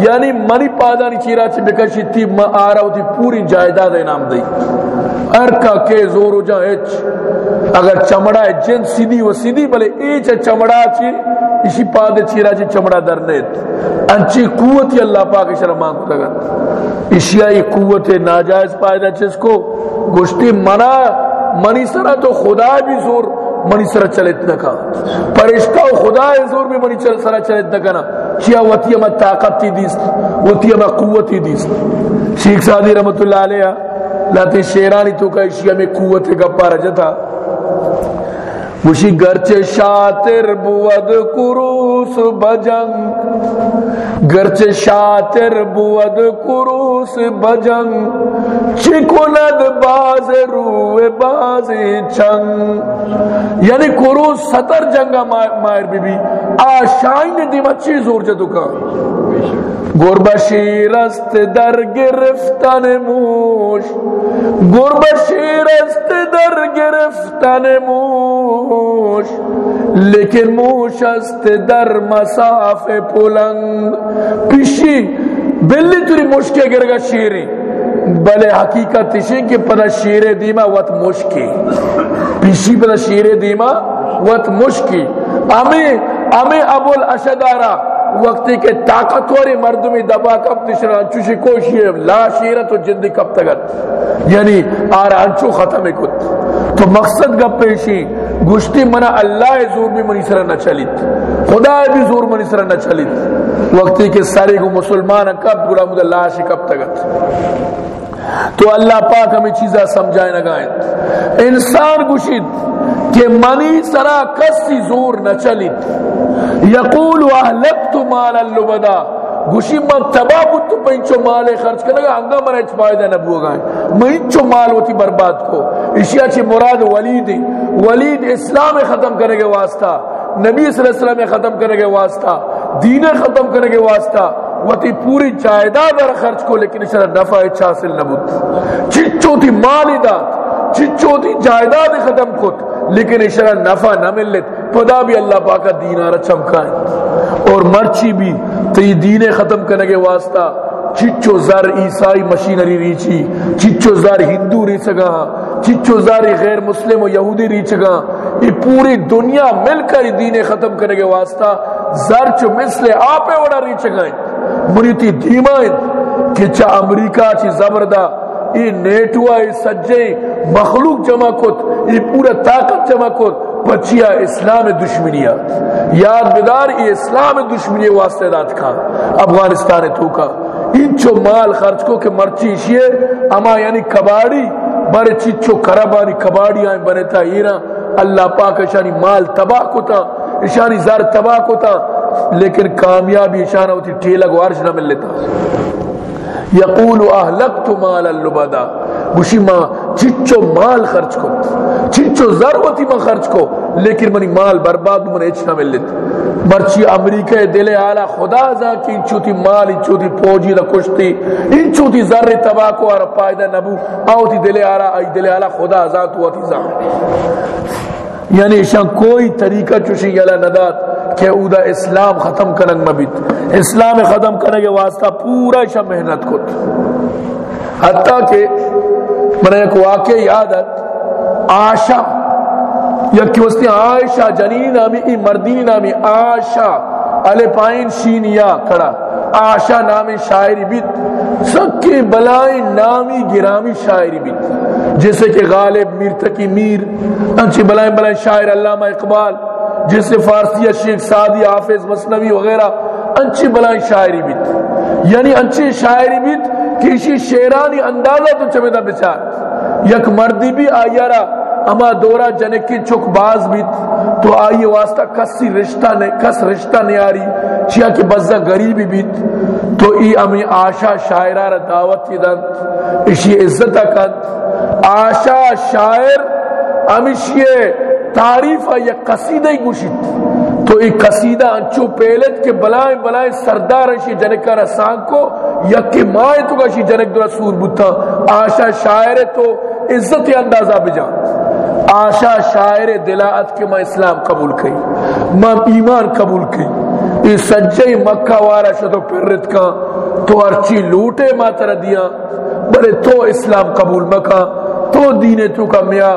یعنی منی پادانی چیرا چی بکشی تھی ما آرہا ہوتی پوری جائداد انام دی. ارکا کے زورو جا اچ اگر چمڑا ہے جن سیدھی و سیدھی، بلے ایچ چمڑا چی اسی پاد چیرا چی چمڑا در نیت انچی قوتی اللہ پاک شرمان کو تگا اشیائی قوت ناجائز پائدہ چیز کو گشتی منا، منی سرا تو خدا بھی زور، منی سرا چلت نکا پرشتہ و خدا زور بھی منی سرا چلت نکا نا چیا وتی ما طاقت تی دیست وتی ما قوت تی دیست۔ شیخ سادی رحمت اللہ علیہ، لاتے شیرانی تو کا اشیاء میں قوت گپا رجتا۔ وشی گرچه شاتر بود کروس بجنگ گرچه شاتر بود کروس بجنگ چی کند باز روح باز چنگ۔ یعنی کروس ستر جنگا مائر بی بی آشائن دیمت چی زور جدو کا۔ گربه شیر است در گرفتن موش. گربه شیر است در گرفتن موش. لیکن موش است در مساف پلنگ. پیشی بلی توری مشکے گرگا شیری بلے حقیقت تشین کہ پدا شیر دیما وط مشکی. پیشی پدا شیر دیما وط مشکی. امی امی ابو الاشدارا وقتی کہ طاقتوری مردمی دبا کب تشرا چوشی کوشی ہے، لا شیرت و جندی کب تگت۔ یعنی آرہ انچو ختم کت۔ تو مقصد گپ پیشی، گشتی منا اللہ زور بھی منی سر نہ چلیت خدا بھی زور منی سر نہ چلیت وقتی کہ سارے کو مسلمان کب گلا مدہ لاش کب تگت۔ تو اللہ پاک ہمیں چیزیں سمجھائے نگائیں انسان گشید کہ منی سرا کسی زور نہ چلیت یقول اہلکت مال اللبدا. گوشی من تباہ تو پنچو مال خرچ کرنے انگا من اچ فائدہ نہ بو گئے منچو مال ہوتی برباد کو۔ اشیاء چی مراد ولید ولید اسلام ختم کرنے کے واسطہ، نبی صلی اللہ علیہ وسلم ختم کرنے کے واسطہ، دین ختم کرنے کے واسطہ وتی پوری جائیداد اور خرچ کو لیکن اس نفع اچھا حاصل نہ بود۔ چچو تھی مال داد چچو تھی جائیداد ختم کت۔ لیکن اشارہ نفع نہ ملت پدا بھی اللہ پاک دینار چمکائیں اور مرچی بھی تو یہ دین ختم کرنے کے واسطہ چچو زر عیسائی مشینری ریچی، چچو زر ہندو ری سگا چچو زر غیر مسلم و یہودی ری چگا یہ پوری دنیا مل کر دین ختم کرنے کے واسطہ زر چو مثل آپے وڑا ری چگائیں منیتی دیمائیں کہ چا امریکہ چی زبردہ یہ نیٹوا یہ سجے مخلوق جمع کت یہ پورا طاقت جمع کت پچیا اسلام دشمنیا یاد بدار یہ اسلام دشمنی واسطے داد کا۔ افغانستان تو کا۔ انچو مال خرچ کو کہ مرچی شیئے اما یعنی کباڑی بارے چیچو کربانی کباڑی آئیں بنتا ایران۔ اللہ پاک اشانی مال تباہ کو تا اشانی زار تباہ کو تا لیکن کامیابی اشانہ ہوتی، ٹھیلہ گوارش نہ مل لیتا۔ یقول اہلکت مال اللبدا. گوشی ما چچو مال خرچ کو. چچو ضرورتی ما خرچ کو. لیکن منی مال برباد من اچھنا ملت. مرچی امریکہ دل آلہ خدا زا کی انچوتی مال انچوتی پوجی لکشتی انچوتی ذر تباہ کو اور پائدہ نبو. آوتی دل آلہ آئی دل آلہ خدا زا تو آتی زا. یعنی شان کوئی طریقہ چوشی یلا ندات کہ اودا اسلام ختم کرن مبیت اسلام ختم کرنے کے واسطہ پورا شا محنت کت۔ حتیٰ کہ میں ایک واقع یادت آشا یا کی وستی آئشہ جنینی نامی ای مردینی نامی آشا علی پائن شینیا کڑا۔ آشا نامی شاعری بیت۔ سکی بلائی نامی گرامی شاعری بیت۔ جیسے کہ غالب، میر تکی میر، انچی بلائی بلائی شاعر علامہ اقبال۔ جیسے فارسی شیخ سعدی، حافظ مصنوی وغیرہ انچی بلائی شاعری بیت۔ یعنی انچی شاعری بیت کسی شیرانی اندازہ تو چمیدہ بچار۔ یک مردی بھی آئیارا اما دورا جنک کی چک باز بیت۔ تو آئیے واسطہ کسی رشتہ نے، کس رشتہ نہیں آ رہی چیا کہ بزا غریبی بیت۔ تو ای امی آشا شاعرہ را دعوت کی دن۔ اسی عزت کن۔ آشا شاعر امیشیے تعریف یا قصیدہ ہی گوشت تو ایک قصیدہ انچو پیلت کے بلائیں بلائیں سردار شی جنک رسان کو یک کے تو کا شی جنک دو رسول بتا آشا شاعر تو عزت اندازہ بجان آشا شاعر دلاعت کے میں اسلام قبول کئی، میں ایمان قبول کئی۔ یہ سجے مکہ وارا شدو پرت کا، تو ارچی لوٹے ما تر دیا۔ بلے تو اسلام قبول مکہ تو دین تو کا میاں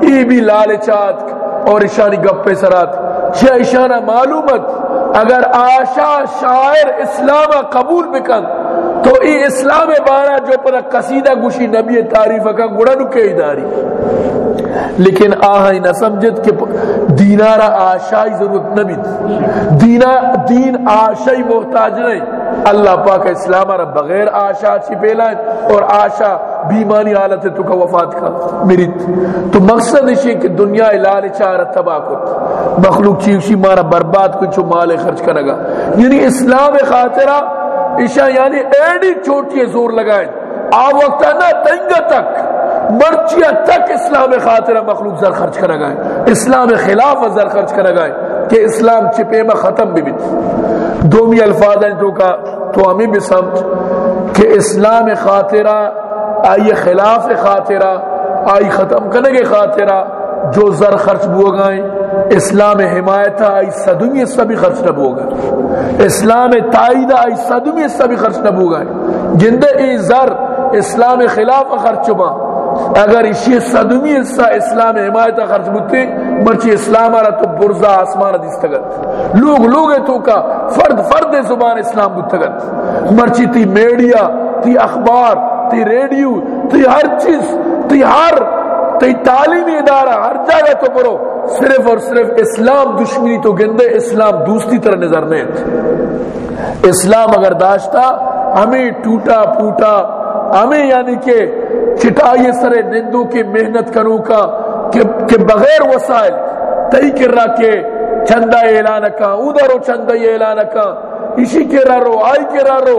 ای بھی لالچات اور اشانی گپے سرات۔ چھ اشانہ معلومت اگر آشا شاعر اسلام قبول بکن تو ای اسلام بارا جو پر قصیدہ گوشی نبی تعریف کا گڑا نکے اداری لیکن آہائی نہ سمجھت کہ دینارا آشائی ضرورت نبی دینا دین آشائی محتاج نہیں۔ اللہ پاک اسلام را بغیر آشا چی پیلائیں اور آشا بیمانی حالت تو کا وفات کا میری تو مقصد اسی کہ دنیا لال چار تباہ کت مخلوق چیوشی مارا برباد کچھ مال خرچ کرے گا۔ یعنی اسلام خاطرہ عشاء یعنی ایڈی چھوٹی زور لگائیں۔ آ وقت نہ تنگا تک مرچیا تک اسلام خاطرہ مخلوق زر خرچ کرے گا اسلام خلاف زر خرچ کرے گا کہ اسلام چپے میں ختم بھی بیت۔ دومی الفاظ ہیں جو کا تو ہمیں بھی سمجھ کہ اسلام خاطرہ، آئی خلاف خاطرہ، آئی ختم کرنے کے خاطرہ جو زر خرچ بو گئے اسلام حمایت آئی صدمی اس بھی خرچ نہ بو گئے اسلام تائید آئی صدمی اس بھی خرچ نہ بو گئے جندے ای زر اسلام خلاف خرچ با اگر اسی صدمی حصہ اسلام حمایت خرچ بوتے، مرچی اسلام آرہ تو برزا آسمان دستگت لوگ لوگ تو کا فرد فرد زبان اسلام بوتگت مرچی تی میڈیا، تی اخبار، تی ریڈیو، تی ہر چیز، تی ہر، تی تعلیمی ادارہ ہر جگہ تو برو صرف اور صرف اسلام دشمنی تو گندے، اسلام دوسری طرح نظر نہیں اسلام اگر داشتا، ہمیں ٹوٹا پوٹا ہمیں یعنی کہ چٹائی سرے نندو کی محنت کروں کا، کہ بغیر وسائل، تئی کر رہا کہ چندہ اعلان کا، ادھر چندہ اعلان کا، اسی کے رو، آئی کے رو،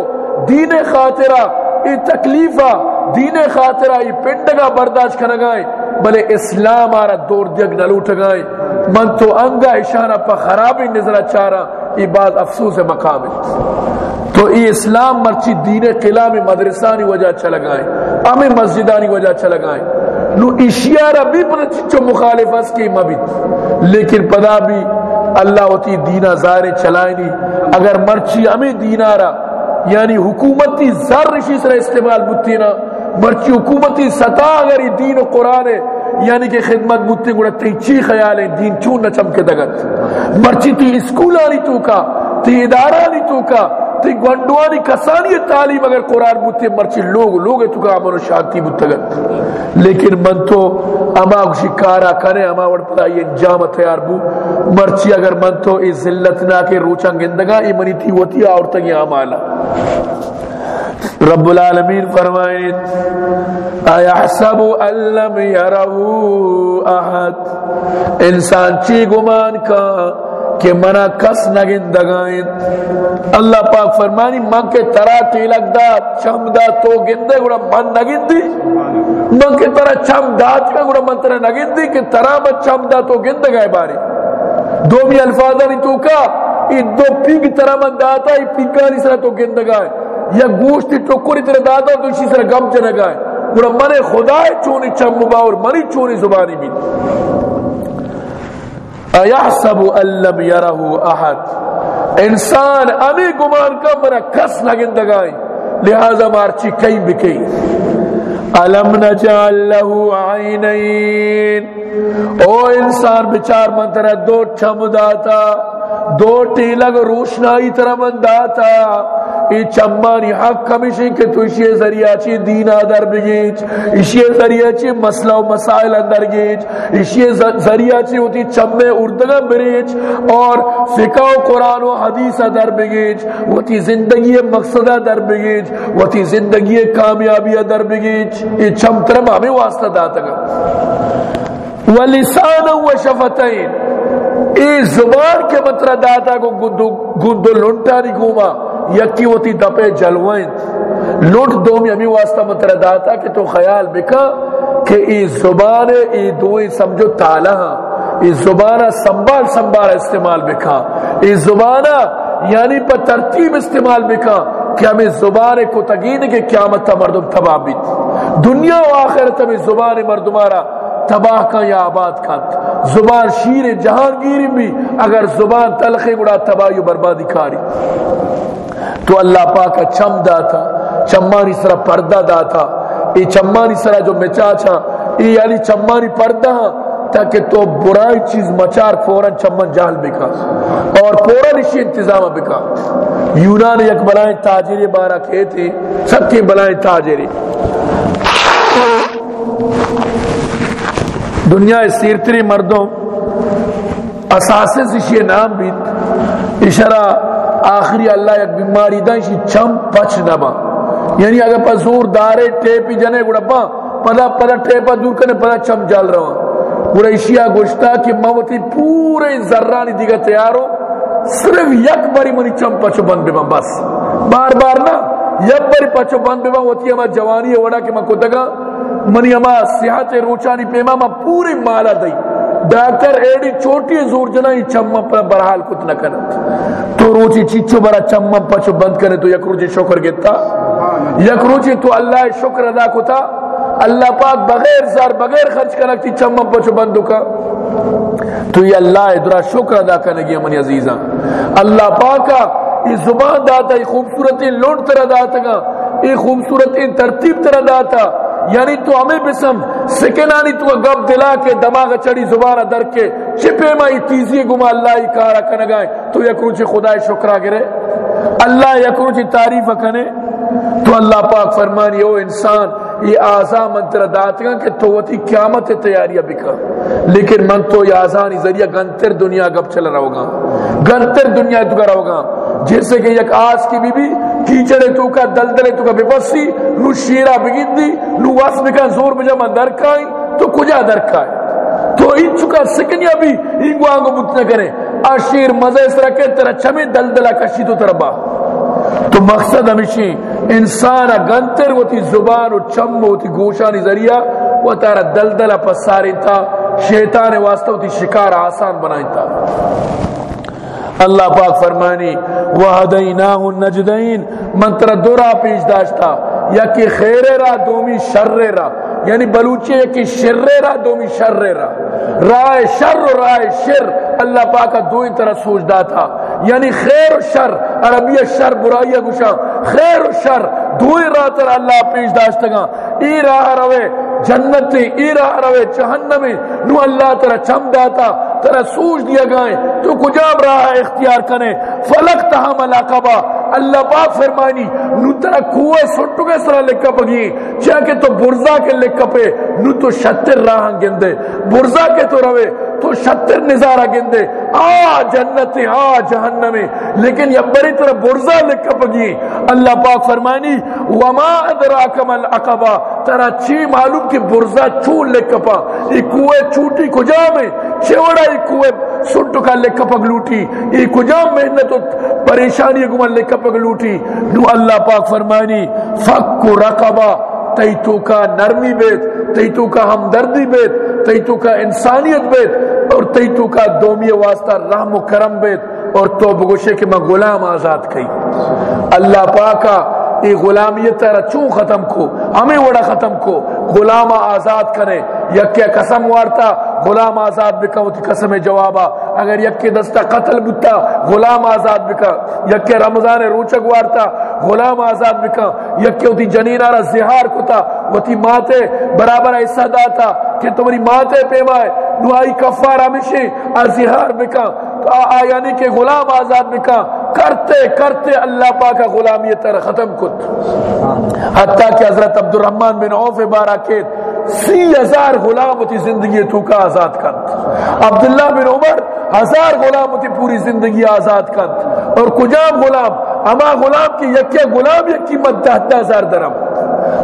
دین خاطرہ ای تکلیفہ، دین خاطرہ ای پنڈگا برداشت کرنا گائے بلے اسلام آرہ دور دیگ نلوٹ گائے من تو انگا اشانہ پا خرابی نظرہ چارہ، ای بعض افسوس مقام ہے۔ تو ای اسلام مرچی دین قلعہ میں مدرسانی وجہ چلا گائے ہمیں مسجدانی وجہ چلا گائے نو اشیارہ بھی پتہ چچو مخالف اس کی مبید لیکن پدا بھی اللہ ہوتی دینہ زارے چلائنی اگر مرچی ہمیں دینارہ یعنی حکومتی زر رشی سر استعمال بودتی نا مرچی حکومتی سطح اگر یہ دین و قرآن ہے یعنی کہ خدمت بودتی گوڑا تی چی خیال ہے، دین چون نہ چمکے دگت۔ مرچی تی اسکول آنی تو کا، تی ادارہ آنی تو کا، تی گونڈوانی کسانی تعلیم اگر قرآن بودتی مرچی لوگ لوگ تو کا امن و شانتی بودتگت لیکن من تو اما کشی کارا کرے، اما وڑ پتا یہ انجام تیار بو۔ مرچی اگر من تو ای ذلت نہ کے روچا گندگا، ای منی تھی ہوتی اور تک یہ عمالا رب العالمین فرمائیں ایحسب ان لم يروا احد؟ انسان چی گمان کا کہ منا کس نگندگائیں اللہ پاک فرمانی، من کے ترا تیلک دا چم دا تو گندے گوڑا من نگندی من کے ترا چم دا چکا گوڑا من ترا نگندی کہ ترا من چم دا تو گندگائے باری دو بھی الفاظہ نہیں تو کا یہ دو پینگ ترا من داتا یہ پینگانی سرا تو گندگائے یا گوشت ٹکری ترا داتا تو اسی سرا گم چنے چنگائے گوڑا من خدا چونی چم مباور منی چونی زبانی بھی ایحسب ان لم یرہ احد۔ انسان امی گمان کا منا کس نگندگائی۔ لہذا مارچی کئی بکئی علم نجعل له عینین۔ او انسان بچار من طرح دو چم داتا، دو ٹیلگ روشنائی طرح من داتا۔ ای چمانی حق کمیشن کہ تو اسی ذریعہ چی دین در بگیچ اسی ذریعہ چی مسئلہ و مسائل اندر گیچ اسی ذریعہ چی ہوتی چمے اردگا بریچ، اور فقہ و قرآن و حدیث در بگیچ ہوتی زندگی مقصدہ در بگیچ ہوتی زندگی کامیابی در بگیچ۔ ای چم ترم ہمیں واسطہ داتا گا۔ ولسان و شفتین ای زبان کے مطرح داتا کو گندو گندو لنٹا نہیں گھوما یکی ہوتی دپے جلوائیں. لوٹ دومی ہمیں واسطہ مترداتا کہ تو خیال بکا کہ ای زبان ای دوئی سمجھو تالا ہاں. ای زبانہ سنبال سنبال استعمال بکا. ای زبانہ یعنی پر ترتیب استعمال بکا کہ ہمیں زبان کو تگین کے قیامت تا مردم تباہ بیت. دنیا و آخرت ہمیں زبان مردمارا تباہ کا یا آباد کا زبان شیر جہانگیری بھی اگر زبان تلخی گڑا تباہی و بربادی کاری۔ تو اللہ پاک چم داتا، چمانی سرا پردہ داتا۔ ای چمانی سرا جو مچا چھا، ای یعنی چمانی پردہ ہاں، تاکہ تو برائی چیز مچار فوراں چمن جہل بکا۔ اور فوراں اسی انتظام بکا۔ یونان یک بلائیں تاجری بارہ کہتے، سب کی بلائیں تاجری دنیا سیرتری مردوں۔ اساسس اسی نام بیت۔ اشارہ آخری اللہ یک بیماری دا اسی چم پچ نبا یعنی اگر پا دارے ٹیپی جنے گوڑا پا پدا پدا ٹیپا دور کرنے پدا چم جال رہا۔ گوڑا اشیاء گوشتا کہ موتی پورے ذرانی دیگا تیارو، صرف یک باری منی چم پچو بند بیما بس۔ بار بار نا، یک باری پچو بند بیما ہوتی ہما جوانی ہے وڑا کہ میں کتگا منی ہما صحت روچانی پیما ما پوری مالا دئی ڈاکٹر ایڈی چوٹی زور جنا یہ چمہ پر برحال کت نہ کنت تو روچی چیچو برا چمہ پچو بند کرے تو یک روچی شکر گتا یک روچی تو اللہ شکر ادا کتا. اللہ پاک بغیر زار بغیر خرچ کرنکتی چمہ پچو بندو کا. تو یہ اللہ ادرا شکر ادا کرنے گیا منی عزیزاں اللہ پاکا یہ زبان داتا، یہ خوبصورتی لوٹ تر داتا گا. یہ خوبصورتی ترتیب تر داتا. یعنی تو ہمیں بسم سکنانی تو گب دلا کے دماغ چڑی زبان در کے چپے میں تیزی گما اللہ ہی کارا کنگائیں تو یک روچی خدا شکرہ گرے۔ اللہ یک روچی تعریف کنے۔ تو اللہ پاک فرمانی، او انسان یہ آزا منتر داتگا کہ تو وتی قیامت تیاریہ بکا۔ لیکن من تو یہ آزانی ذریعہ گنتر دنیا گب چل رہا ہوگا۔ گنتر دنیا تو کر رہا ہوگا۔ جیسے کہ یک آس کی بی بی کیچڑے تو کا، دلدلے تو کا بپسی، نو شیرہ بگن دی نو واس بکا زور بجا من درکائی تو کجا درکائی تو این چکا سکنیا بھی انگو آنگو بتنا کرے۔ آشیر مزہ اس رکھے ترہ چمی دلدلہ کشی تو تربا تو مقصد ہمیشہ انسان گنتر وہ تی زبان و چم و تی گوشانی ذریعہ وہ تارا دلدل پساری تا شیطان واسطہ وہ تی شکار آسان بنائی تا اللہ پاک فرمانی، وَهَدَيْنَاهُ النَّجْدَيْن، من ترہ دورا پیش داشتا یا کہ خیر را، دومی شر را یعنی بلوچی ہے کہ شر را، دومی شر را. رائے شر و رائے شر، اللہ پاک دو ہی طرح سوچ دا تھا یعنی خیر و شر عربی شر برائی گوشا خیر و شر، دوئی راہ تر اللہ پیش داشتگا ای راہ روے جنت ای راہ روے جہنم نو اللہ ترہ چم داتا. ترہ سوج دیا گائیں تو کجاب ہے اختیار کنے فلک تہا ملاقبہ اللہ پاک فرمانی نو ترہ کوئے سٹو کے سرہ لکھا پگی چاہ کہ تو برزا کے لکھا پہ نو تو شتر راہ گندے۔ برزا کے تو روے، تو شتر نظارہ گندے۔ آ جنت، آ جہنم۔ لیکن یہ بری طرح برزا لکھا پگی اللہ پاک فرمانی وما ادراکم العقبہ ترا چی معلوم کہ برزا چون لکھا پا۔ یہ کوئے چوٹی کجا میں؟ چوڑا یہ کوئے سٹو کا لکھا پگ لوٹی۔ یہ کجا محنت پریشانی گمان لکھا پگ لوٹی، نو اللہ پاک فرمانی فک رقبہ، تیتو کا نرمی بیت، تیتو کا ہمدردی بیت، تیتو کا انسانیت بیت، اور تیتو کا دومی واسطہ رحم و کرم بیت، اور تو بگوشے کہ میں غلام آزاد کئی۔ اللہ پاکا یہ غلامیت تیرا چون ختم کو؟ ہمیں وڑا ختم کو؟ غلام آزاد کرے یک قسم وارتا غلام آزاد بکا، وہ قسم جوابا۔ اگر یک دستا قتل بتا غلام آزاد بکا۔ یک رمضان روچک وارتا غلام آزاد بکا۔ یک وہ جنینہ را زہار کتا۔ وہ ماتے برابر ایسا داتا کہ تمہاری ماتے پیمائے نوائی کفار ہمیشہ ازہار بکا۔ یعنی کہ غلام آزاد بکا۔ کرتے کرتے اللہ پاک غلامی تر ختم کت حتیٰ کہ حضرت عبد الرحمن بن عوف بارہ کیت سی ہزار غلام تی زندگی تو آزاد کت عبداللہ بن عمر ہزار غلام تی پوری زندگی آزاد کت اور کجام غلام؟ اما غلام کی یکی غلام یکی قیمت دہتا ہزار درم.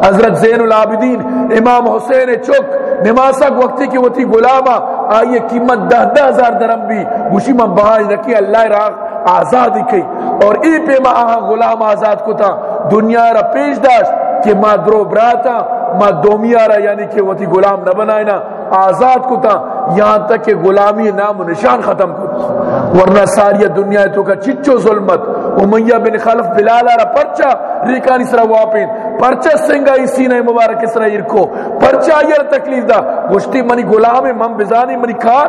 حضرت زین العابدین امام حسین چک نماسک وقتی کی وہ تھی غلامہ، آئیے قیمت دہ دہ ہزار درم بھی. گوشی من بہائی رکھی، اللہ راہ آزاد کی. اور ای پہ ما آہاں غلام آزاد کو تا دنیا را پیش داشت کہ ما درو براتا ما دومیا را یعنی کہ وہ تھی غلام نہ بنائینا آزاد کو تا یہاں تک کہ غلامی نام و نشان ختم کو ورنہ ساری دنیا تو کا چچو ظلمت۔ امیہ بن خلف بلال را پرچا ریکانی سرا واپین۔ پرچا سنگا اس سینہ مبارک سرا ارکو۔ پرچا یہ تکلیف دا۔ گشتی منی غلام من بزانی منی کار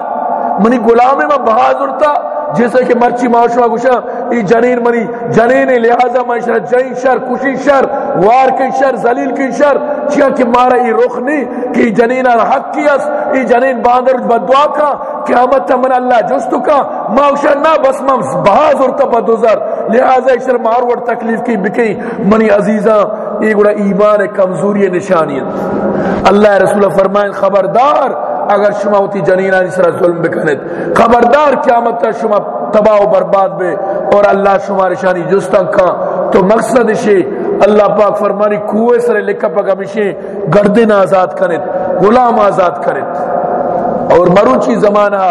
منی غلام من بہادر تا جیسے کہ مرچی معاشوا گوشا ای جنین منی، جنین لہذا معاشرہ جین شر، کشی شر، وار کی شر، ذلیل کی شر چیا کہ مارا ای رخ نہیں کہ جنین حق کی اس ای جنین باندر بدعا کا، قیامت من اللہ جستو کا معاشر نہ بس مم بہادر تا بدوزر لہذا شر مارور تکلیف کی بکی، منی عزیزاں، یہ گڑا ایمان کمزوری نشانیت اللہ رسول فرمائیں خبردار اگر شما ہوتی جنینہ سر ظلم بکنید. خبردار قیامت تا شما تباہ و برباد بے اور اللہ شما رشانی جستن کا تو مقصد شے اللہ پاک فرمانی کوئے سر لکھا پاک ہمیشہ گردن آزاد کنید، غلام آزاد کنید۔ اور مروچی زمانہ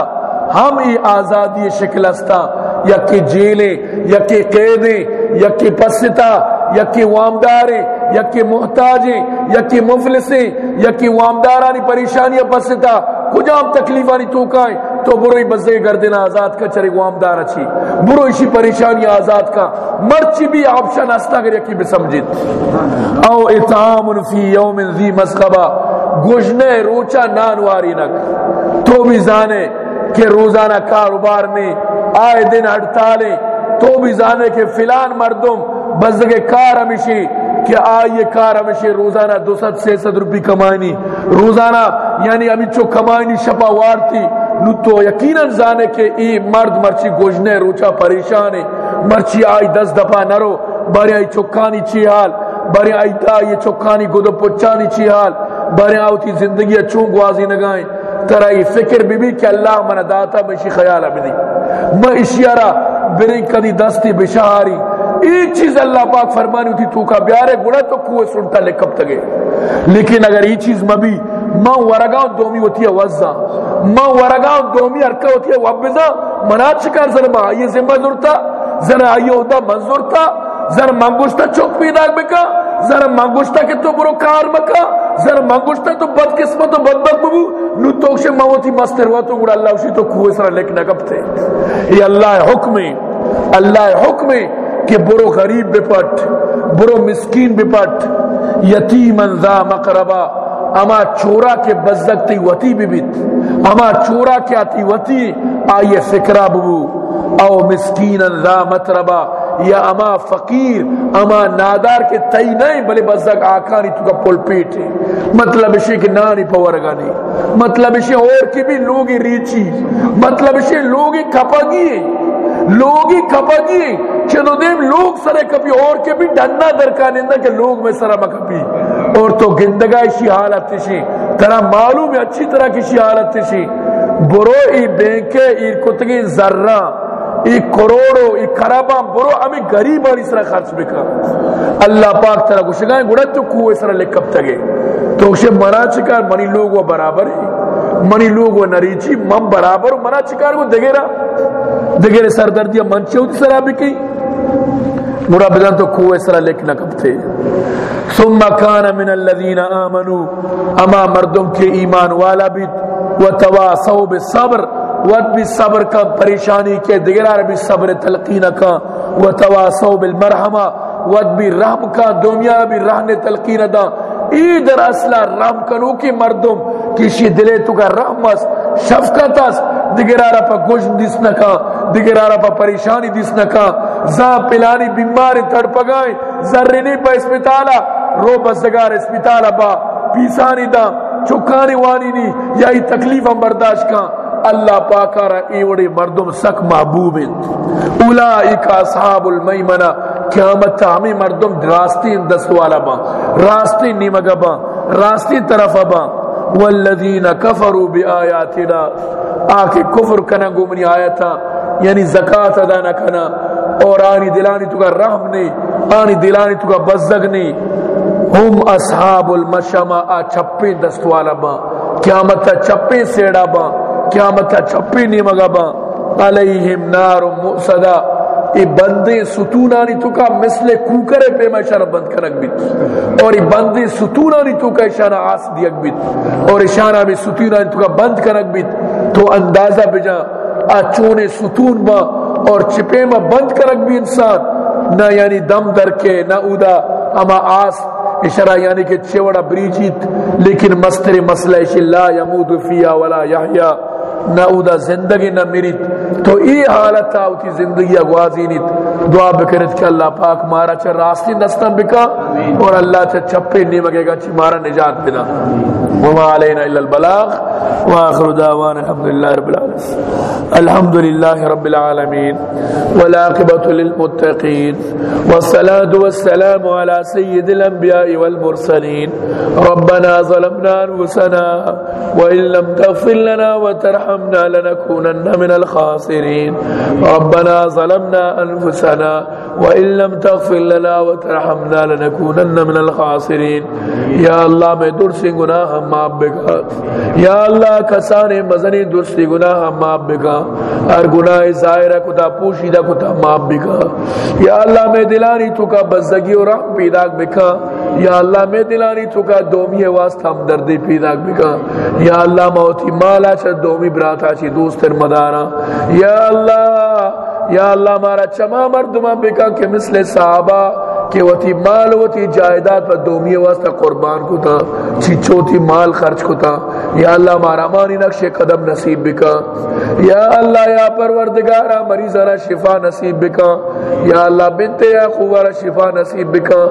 ہم ای آزادی شکل استا یا کہ جیلیں یا کہ قیدیں یا پستا یا کہ وامداریں یا کہ محتاجیں یا کہ وامدارانی پریشانیاں پستا کجام تکلیفانی تو کائیں؟ تو بروی بزے گردن آزاد کا چرے گوام دار اچھی برو اسی پریشانی آزاد کا مرچی بھی آپشن ہستا اگر یکی بسمجھت او اتعام فی یوم ذی مسخبہ۔ گوشنے روچا نانواری نک۔ تو بھی زانے کہ روزانہ کاروبار میں آئے دن ہڑتالیں۔ تو بھی زانے کہ فلان مردم بزدگے کار ہمیشی کہ آئیے کار ہمیشہ روزانہ دو ست سے ست روپی کمائنی۔ روزانہ یعنی ابھی چو کمائنی شپا وارتی۔ نو تو یقیناً زانے کہ ای مرد مرچی گوجنے، روچا پریشانے۔ مرچی آئی دس دفعہ نرو باری آئی چکانی چی حال۔ باری آئی تا یہ چکانی گدو پچانی چی حال۔ باری آئی زندگی چون گوازی نگائیں۔ ترائی فکر بھی بھی کہ اللہ من داتا بشی خیال ابھی دی۔ میں اشیارہ برنگ کدی دستی بشہاری۔ ایک چیز اللہ پاک فرمانی ہوتی تو کا بیارے گڑا تو کوئے سنتا لے کب تگے۔ لیکن اگر یہ چیز مبی، ماں ورگاؤں دومی ہوتی ہے وزا، ماں ورگاؤں دومی ارکا ہوتی ہے وابزا منا چکار ذرا ماں، آئیے ذمہ ضرورتا ذرا آئیے ہوتا منظور تھا ذرا منگوشتا چوک پیداک بکا ذرا منگوشتا کہ تو برو کار بکا ذرا منگوشتا تو بد قسمت و بد بد ببو، نو توکش موتی مستر ہوا تو گڑا اللہ اسی تو کوئے سرا لکھنا کب تھے۔ یہ اللہ حکم اللہ حکم کہ برو غریب بپٹ برو مسکین بپٹ یتیم ذا مقربا، اما چورا کے بزدگتی وتی ببت اما چورا کے آتی وتی، آئیے فکرہ ببو، او مسکین ذا مطربا، یا اما فقیر، اما نادار کے تئی نہیں، بلے بزدگ آکانی تو کا پل پیٹ ہے مطلب اسے کہ نانی پورگا نہیں مطلب اسے اور کی بھی لوگی ریچی مطلب اسے لوگی کپگی لوگی کپگی جی۔ چنو دیم لوگ سرے کپی اور کے بھی ڈننا درکانے کہ لوگ میں سرہ مکپی اور تو گندگا اسی حالت تشی ترہ معلوم ہے اچھی طرح کسی حالت تشی برو ای بینکے، ای کتگی ذرہ، ای کروڑو، ای کرابا برو امی غریب اور اس خرچ بکا اللہ پاک طرح کو شگائیں گوڑا تو کو اس طرح لکب تگے تو اسے منا چکار، منی لوگ وہ برابر ہی منی لوگ وہ نریچی، من برابر منا چکار کو دگے رہا دگے رہا منچے ہوتی سرا بکی مرا بدن تو کو اس طرح لکھنا کب تھے۔ ثم کان من الذین آمنوا اما مردم کے ایمان والا بھی وتواصوا بالصبر، ود بھی صبر کا پریشانی کے دیگر بھی صبر تلقین کا وتواصوا بالمرحمہ، ود بھی رحم کا دنیا بھی رہنے تلقین دا ایدر اصلا رحم کنو کی مردم کسی دلے تو کا رحمس شفقت اس دیگر آرہ پا گوش دیس نکا دیگر آرہ پا پریشانی دیس نکا. زاں پلانی بیماری تڑپگائیں ذرنی پا اسپتالا رو بزدگار اسپتالا با پیسانی دا. چکانی وانی نی. یا ای تکلیف ہم برداشت کا. اللہ پاکا پاکارا ایوڑی مردم سک محبوب ہیں. اولائک اصحاب المیمنہ. قیامت تا ہمیں مردم راستی دست والا با. راستی نیمگا با. راستی طرف با. والذین کفروا بآیاتنا. آکے کفر کنا گمنی آیتا. یعنی زکاة ادا نہ کنا اور آنی دلانی تو کا رحم نہیں آنی دلانی تو کا بزدگ نہیں ہم اصحاب المشمع، آ چھپے دست والا با۔ قیامت تا چھپے سیڑا با۔ قیامت چپی نہیں مگا با۔ علیہم نار مؤصدا ای بندے ستونانی تو کا مثل کوکرے پہ میں اشارہ بند کرک بیت۔ اور ای بندے ستونانی تو کا اشارہ آس دیگ بیت۔ اور اشارہ بھی ستونانی تو کا بند کرک بیت۔ تو اندازہ بجا۔ آچونے ستون با اور چپے میں بند کرک بھی انسان، نہ یعنی دم در کے، نہ اودا اما آس، اشارہ یعنی کہ چوڑا بریچیت، لیکن مستر مسئلہ اش لا یمود فیا ولا یحیا نہ اودا زندگی نہ میری تو ای حالت آوتی زندگی اگوازی نیت۔ دعا بکرت کہ اللہ پاک مارا چا راستی نستم بکا اور اللہ چا چپے نیمگے گا چی مارا نجات بنا۔ وما علینا الا البلاغ واخر دعوان الحمدللہ رب العالمين الحمد لله رب العالمين والعاقبة للمتقين والصلاة والسلام على سيد الأنبياء والمرسلين ربنا ظلمنا أنفسنا وإن لم تغفر لنا وترحمنا لنكونن من الخاسرين ربنا ظلمنا أنفسنا وإن لم تغفر لنا وترحمنا لنكونن من الخاسرين یا اللہ میں درسی گناہ ہم معاف بکا۔ یا اللہ کسانے مزنی درسی گناہ ہم معاف بکا۔ ہر گناہ ظاہرہ کتا پوشیدہ کتا معاف بکا۔ یا اللہ، میں دلانی تو کا بزدگی اور رحم پیدا بکا۔ یا اللہ، میں دلانی تو کا دومی واسطہ ہم دردی پیدا بکا۔ یا اللہ موتی مالا چا دومی براتا چی دوستر مدارا۔ یا اللہ یا اللہ مارا چما مردمان بکا کہ مثل صحابہ کہ وتی مال وتی جائیداد و دومی واسطہ قربان کو تھا چیچوتی مال خرچ کو تھا۔ یا اللہ مارا مانی نقش قدم نصیب بکا۔ یا اللہ یا پروردگارا مریضانا شفا نصیب بکا۔ یا اللہ بنت یا خوارا شفا نصیب بکا۔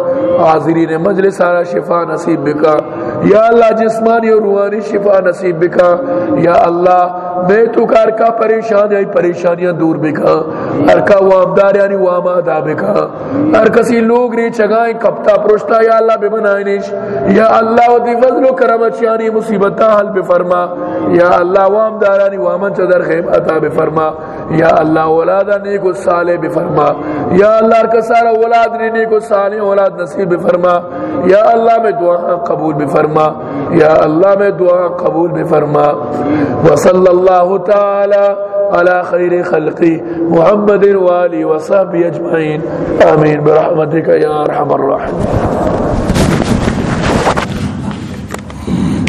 حاضرین مجلس آنا شفا نصیب بکا۔ یا اللہ جسمانی اور روحانی شفا نصیب بکا۔ یا اللہ میں تو کار کا پریشان ہے پریشانیاں دور بکا۔ ہر کا وامدار یعنی واما بکا۔ ہر کسی لوگ ری چگائیں کپتا پروشتا یا اللہ بے بنائنش یا اللہ و دی فضل و کرم اچیانی مصیبتہ حل بفرما، یا اللہ وامدار یعنی وامن چدر خیم عطا بفرما، یا اللہ اولادا نیکو صالح بفرما، یا اللہ، ہر کسارا اولاد نیکو صالح اولاد نصیب بفرما، یا اللہ، میں دعا قبول بفرما، یا اللہ، میں دعا قبول بفرما۔ وصل اللہ تعالی على خير خلقي محمد والي وصحبه اجمعين امين برحمتك يا ارحم الراحمين